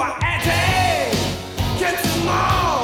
are anti. Get small.